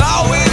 Oh, always